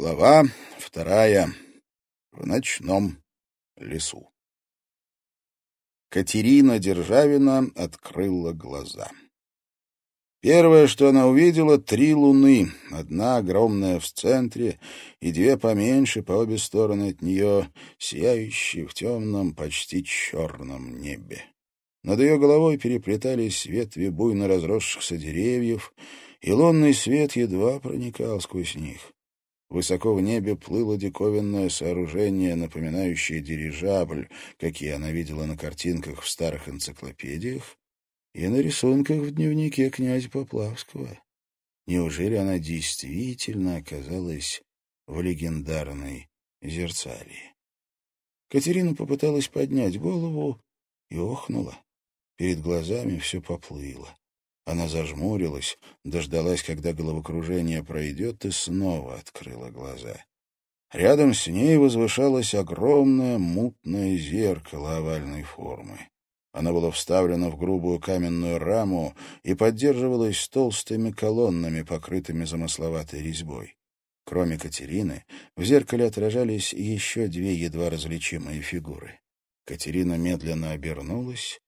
Глава вторая. В ночном лесу. Катерина Державина открыла глаза. Первое, что она увидела, — три луны, одна огромная в центре и две поменьше по обе стороны от нее, сияющие в темном, почти черном небе. Над ее головой переплетались ветви буйно разросшихся деревьев, и лунный свет едва проникал сквозь них. Высоко в небе плыло диковинное сооружение, напоминающее дирижабль, какие она видела на картинках в старых энциклопедиях и на рисунках в дневнике князя Поплавского. Неужели она действительно оказалась в легендарной Зерцалии? Катерина попыталась поднять голову и охнула. Перед глазами все поплыло. Она зажмурилась, дождалась, когда головокружение пройдет, и снова открыла глаза. Рядом с ней возвышалось огромное мутное зеркало овальной формы. Оно было вставлено в грубую каменную раму и поддерживалось толстыми колоннами, покрытыми замысловатой резьбой. Кроме Катерины, в зеркале отражались еще две едва различимые фигуры. Катерина медленно обернулась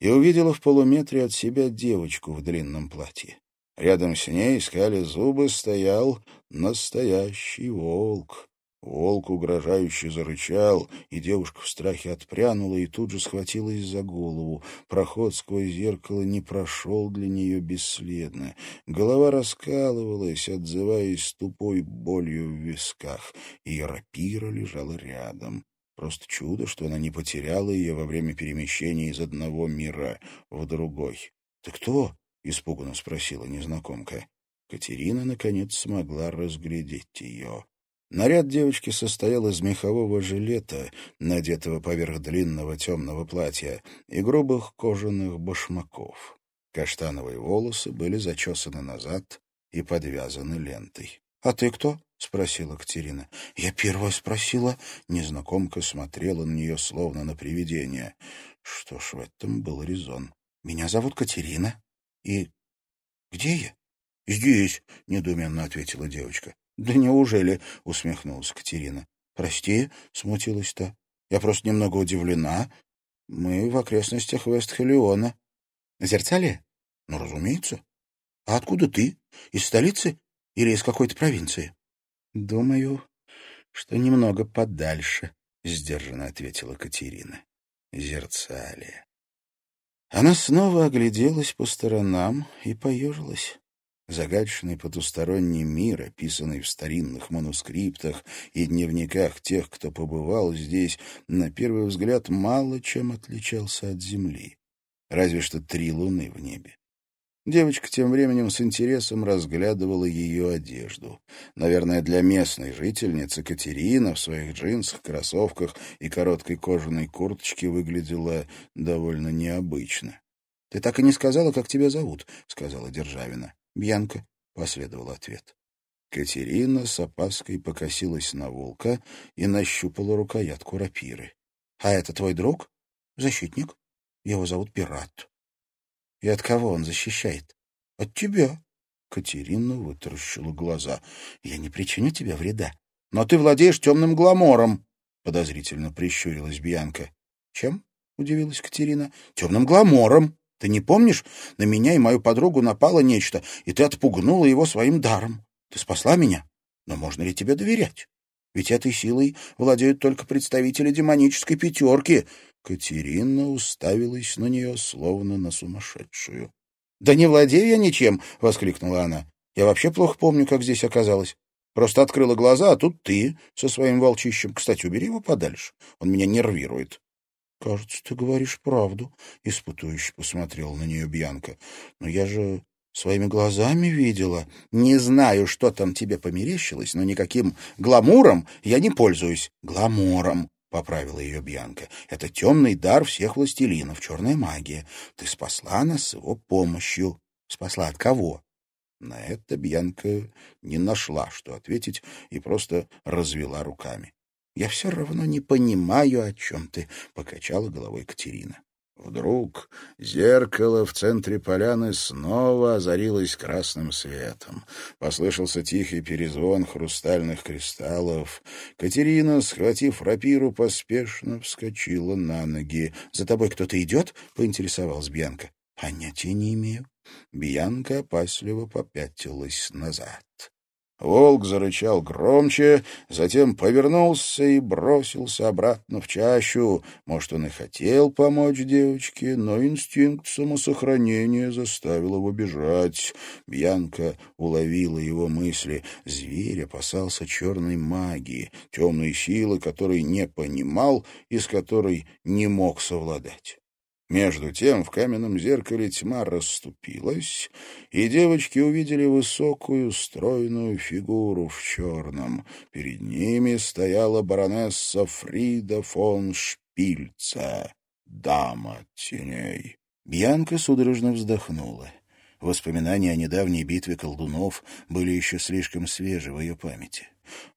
и увидела в полуметре от себя девочку в длинном платье. Рядом с ней искали зубы стоял настоящий волк. Волк угрожающе зарычал, и девушка в страхе отпрянула и тут же схватилась за голову. Проход сквозь зеркало не прошел для нее бесследно. Голова раскалывалась, отзываясь тупой болью в висках, и рапира лежала рядом. Просто чудо, что она не потеряла ее во время перемещения из одного мира в другой. — Ты кто? — испуганно спросила незнакомка. Катерина, наконец, смогла разглядеть ее. Наряд девочки состоял из мехового жилета, надетого поверх длинного темного платья, и грубых кожаных башмаков. Каштановые волосы были зачесаны назад и подвязаны лентой. — А ты кто? — спросила Катерина. — Я первая спросила. Незнакомка смотрела на нее, словно на привидение. Что ж, в этом был резон. — Меня зовут Катерина. И где я? — Здесь, — недоуменно ответила девочка. — Да неужели? — усмехнулась Катерина. — Прости, — смутилась та. — Я просто немного удивлена. Мы в окрестностях Вестхелиона. — Зерцалия? — Ну, разумеется. — А откуда ты? Из столицы или из какой-то провинции? «Думаю, что немного подальше», — сдержанно ответила Катерина. «Зерцалия». Она снова огляделась по сторонам и поежилась. Загадочный потусторонний мир, описанный в старинных манускриптах и дневниках тех, кто побывал здесь, на первый взгляд мало чем отличался от Земли. Разве что три луны в небе. Девочка тем временем с интересом разглядывала ее одежду. Наверное, для местной жительницы Катерина в своих джинсах, кроссовках и короткой кожаной курточке выглядела довольно необычно. — Ты так и не сказала, как тебя зовут, — сказала Державина. — Бьянка, — последовал ответ. Катерина с опаской покосилась на волка и нащупала рукоятку рапиры. — А это твой друг? — Защитник. Его зовут Пират. И от кого он защищает? От тебя. Катерина вытаращила глаза. Я не причиню тебе вреда. Но ты владеешь темным гламором, подозрительно прищурилась Бьянка. Чем? удивилась Катерина. Темным гламором. Ты не помнишь? На меня и мою подругу напало нечто, и ты отпугнула его своим даром. Ты спасла меня. Но можно ли тебе доверять? Ведь этой силой владеют только представители демонической пятерки. Катерина уставилась на нее, словно на сумасшедшую. — Да не владею я ничем! — воскликнула она. — Я вообще плохо помню, как здесь оказалась. Просто открыла глаза, а тут ты со своим волчищем. Кстати, убери его подальше. Он меня нервирует. — Кажется, ты говоришь правду, — испытующе посмотрела на нее Бьянка. — Но я же своими глазами видела. Не знаю, что там тебе померещилось, но никаким гламуром я не пользуюсь. Гламуром. — поправила ее Бьянка. — Это темный дар всех властелинов, черная магия. Ты спасла нас с его помощью. Спасла от кого? На это Бьянка не нашла, что ответить, и просто развела руками. — Я все равно не понимаю, о чем ты, — покачала головой Катерина. Вдруг зеркало в центре поляны снова озарилось красным светом. Послышался тихий перезвон хрустальных кристаллов. Катерина, схватив рапиру, поспешно вскочила на ноги. — За тобой кто-то идет? — поинтересовалась Бьянка. — Понятия не имею. Бьянка опасливо попятилась назад. Волк зарычал громче, затем повернулся и бросился обратно в чащу. Может, он и хотел помочь девочке, но инстинкт самосохранения заставил его бежать. Бьянка уловила его мысли. Зверь опасался черной магии, темной силы, которой не понимал и с которой не мог совладать. Между тем в каменном зеркале тьма расступилась, и девочки увидели высокую, стройную фигуру в черном. Перед ними стояла баронесса Фрида фон Шпильца, дама теней. Бьянка судорожно вздохнула. Воспоминания о недавней битве колдунов были еще слишком свежи в ее памяти.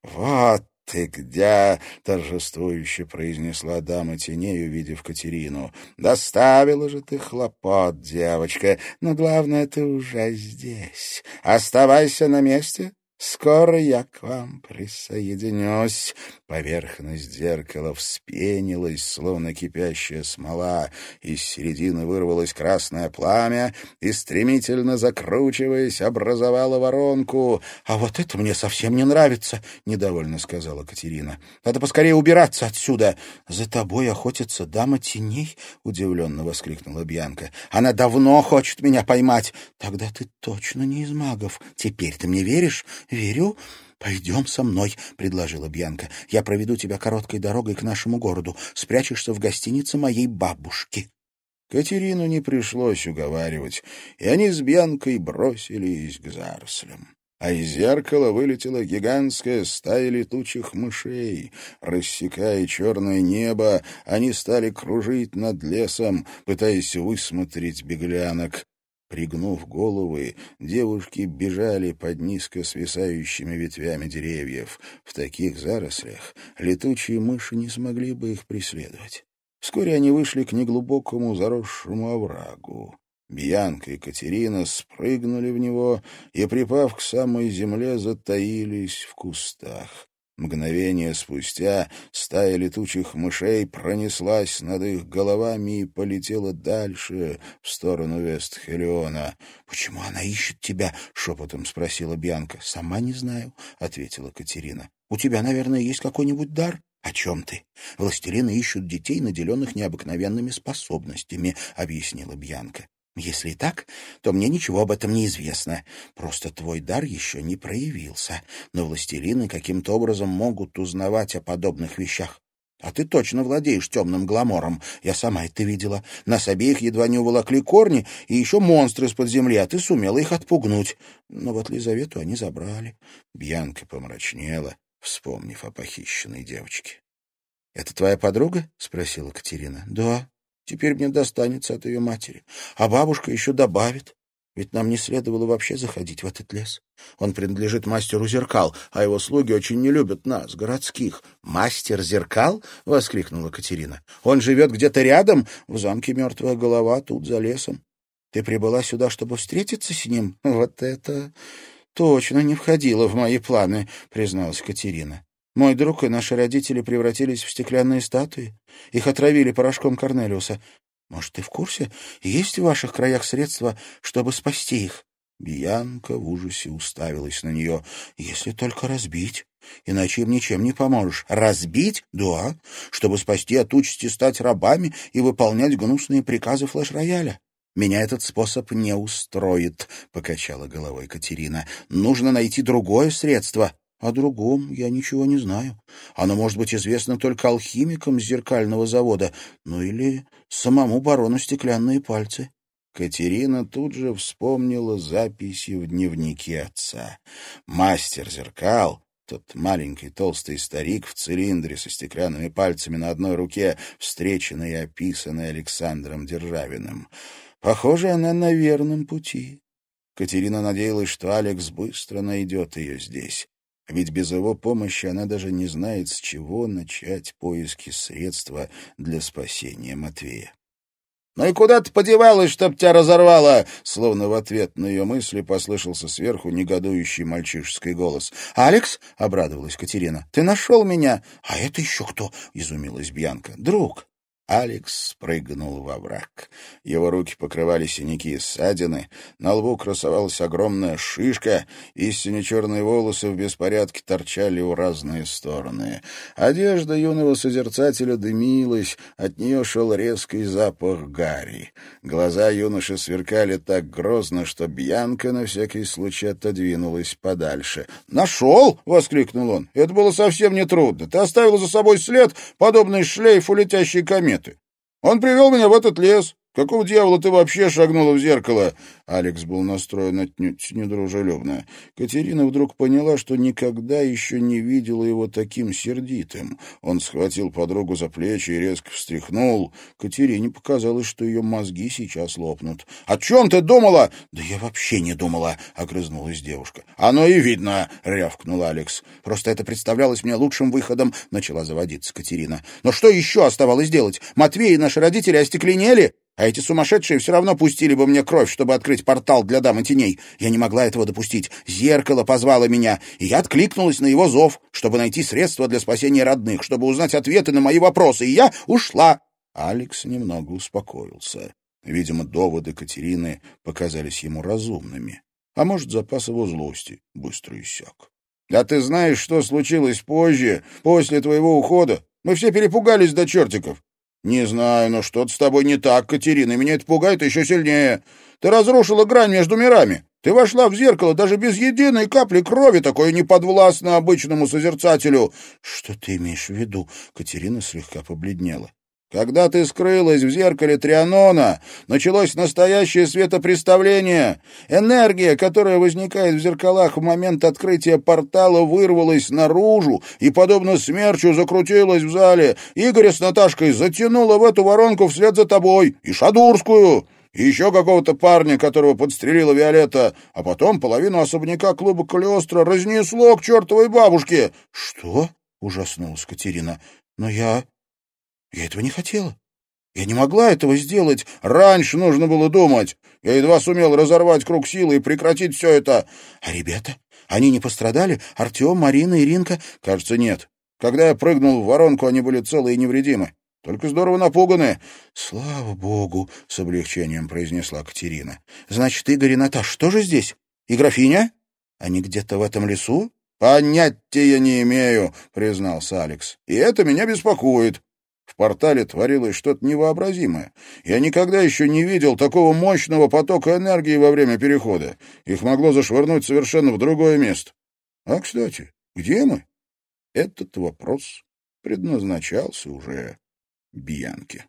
«Вот «Ты где?» — торжествующе произнесла дама теней, увидев Катерину. «Доставила же ты хлопот, девочка, но главное, ты уже здесь. Оставайся на месте, скоро я к вам присоединюсь». Поверхность зеркала вспенилась, словно кипящая смола. Из середины вырвалось красное пламя и, стремительно закручиваясь, образовало воронку. — А вот это мне совсем не нравится, — недовольно сказала Катерина. — Надо поскорее убираться отсюда. — За тобой охотится дама теней? — удивленно воскликнула Бьянка. — Она давно хочет меня поймать. — Тогда ты точно не из магов. Теперь ты мне веришь? — Верю. «Пойдем со мной», — предложила Бьянка. «Я проведу тебя короткой дорогой к нашему городу. Спрячешься в гостинице моей бабушки». Катерину не пришлось уговаривать, и они с Бьянкой бросились к зарослям. А из зеркала вылетела гигантская стая летучих мышей. Рассекая черное небо, они стали кружить над лесом, пытаясь высмотреть беглянок. Пригнув головы, девушки бежали под низко свисающими ветвями деревьев. В таких зарослях летучие мыши не смогли бы их преследовать. Вскоре они вышли к неглубокому заросшему оврагу. Бьянка и Катерина спрыгнули в него и, припав к самой земле, затаились в кустах. Мгновение спустя стая летучих мышей пронеслась над их головами и полетела дальше, в сторону Вестхелиона. — Почему она ищет тебя? — шепотом спросила Бьянка. — Сама не знаю, — ответила Катерина. — У тебя, наверное, есть какой-нибудь дар? — «О чем ты? Властелины ищут детей, наделенных необыкновенными способностями», — объяснила Бьянка. Если и так, то мне ничего об этом не известно. Просто твой дар еще не проявился. Но властелины каким-то образом могут узнавать о подобных вещах. А ты точно владеешь темным гламором. Я сама это видела. Нас обеих едва не уволокли корни, и еще монстры из-под земли, а ты сумела их отпугнуть. Но вот Лизавету они забрали. Бьянка помрачнела, вспомнив о похищенной девочке. — Это твоя подруга? — спросила Катерина. — Да. Теперь мне достанется от ее матери. А бабушка еще добавит. Ведь нам не следовало вообще заходить в этот лес. Он принадлежит мастеру зеркал, а его слуги очень не любят нас, городских. «Мастер зеркал?» — воскликнула Катерина. «Он живет где-то рядом, в замке Мертвая голова, тут, за лесом. Ты прибыла сюда, чтобы встретиться с ним? Вот это точно не входило в мои планы», — призналась Катерина. Мой друг и наши родители превратились в стеклянные статуи. Их отравили порошком Корнелиуса. Может, ты в курсе? Есть в ваших краях средства, чтобы спасти их?» Бьянка в ужасе уставилась на нее. «Если только разбить. Иначе им ничем не поможешь. Разбить? Да. Чтобы спасти от участи стать рабами и выполнять гнусные приказы флеш-рояля. «Меня этот способ не устроит», — покачала головой Катерина. «Нужно найти другое средство». О другом я ничего не знаю. Оно может быть известно только алхимикам зеркального завода, ну или самому барону стеклянные пальцы. Катерина тут же вспомнила записи в дневнике отца. Мастер зеркал, тот маленький толстый старик в цилиндре со стеклянными пальцами на одной руке, встреченный и описанный Александром Державиным. Похоже, она на верном пути. Катерина надеялась, что Алекс быстро найдет ее здесь. Ведь без его помощи она даже не знает, с чего начать поиски средства для спасения Матвея. «Ну и куда ты подевалась, чтоб тебя разорвало?» Словно в ответ на ее мысли послышался сверху негодующий мальчишеский голос. «Алекс?» — обрадовалась Катерина. «Ты нашел меня?» «А это еще кто?» — изумилась Бьянка. «Друг». Алекс спрыгнул во враг. Его руки покрывали синяки и ссадины, на лбу красовалась огромная шишка, и сине-черные волосы в беспорядке торчали в разные стороны. Одежда юного созерцателя дымилась, от нее шел резкий запах гари. Глаза юноши сверкали так грозно, что Бьянка на всякий случай отодвинулась подальше. «Нашел!» — воскликнул он. «Это было совсем нетрудно. Ты оставил за собой след, подобный шлейфу летящей кометы. Он привел меня в этот лес. Какого дьявола ты вообще шагнула в зеркало? Алекс был настроен отнюдь недружелюбно. Катерина вдруг поняла, что никогда еще не видела его таким сердитым. Он схватил подругу за плечи и резко встряхнул. Катерине показалось, что ее мозги сейчас лопнут. — О чем ты думала? — Да я вообще не думала, — огрызнулась девушка. — Оно и видно, — рявкнул Алекс. — Просто это представлялось мне лучшим выходом, — начала заводиться Катерина. — Но что еще оставалось делать? Матвей и наши родители остекленели? А эти сумасшедшие все равно пустили бы мне кровь, чтобы открыть портал для дамы теней. Я не могла этого допустить. Зеркало позвало меня, и я откликнулась на его зов, чтобы найти средства для спасения родных, чтобы узнать ответы на мои вопросы, и я ушла. Алекс немного успокоился. Видимо, доводы Катерины показались ему разумными. А может, запас его злости быстро иссяк. «А ты знаешь, что случилось позже, после твоего ухода? Мы все перепугались до чертиков. «Не знаю, но что-то с тобой не так, Катерина, меня это пугает еще сильнее. Ты разрушила грань между мирами. Ты вошла в зеркало даже без единой капли крови, такое неподвластно обычному созерцателю». «Что ты имеешь в виду?» Катерина слегка побледнела. Когда ты скрылась в зеркале Трианона, началось настоящее светопреставление. Энергия, которая возникает в зеркалах в момент открытия портала, вырвалась наружу и, подобно смерчу, закрутилась в зале. Игоря с Наташкой затянула в эту воронку вслед за тобой и Шадурскую, и еще какого-то парня, которого подстрелила Виолетта, а потом половину особняка клуба Калиостро разнесло к чертовой бабушке. — Что? — ужаснулась Катерина. — Но я я этого не хотела. Я не могла этого сделать. Раньше нужно было думать. Я едва сумел разорвать круг силы и прекратить все это. А ребята? Они не пострадали? Артем, Марина, Иринка? Кажется, нет. Когда я прыгнул в воронку, они были целы и невредимы. Только здорово напуганы. — Слава богу! — с облегчением произнесла Катерина. — Значит, Игорь и Наташа тоже здесь? И графиня? Они где-то в этом лесу? — Понятия не имею, — признался Алекс. — И это меня беспокоит. В портале творилось что-то невообразимое. Я никогда еще не видел такого мощного потока энергии во время перехода. Их могло зашвырнуть совершенно в другое место. А, кстати, где мы? Этот вопрос предназначался уже Бьянке.